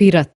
Pirat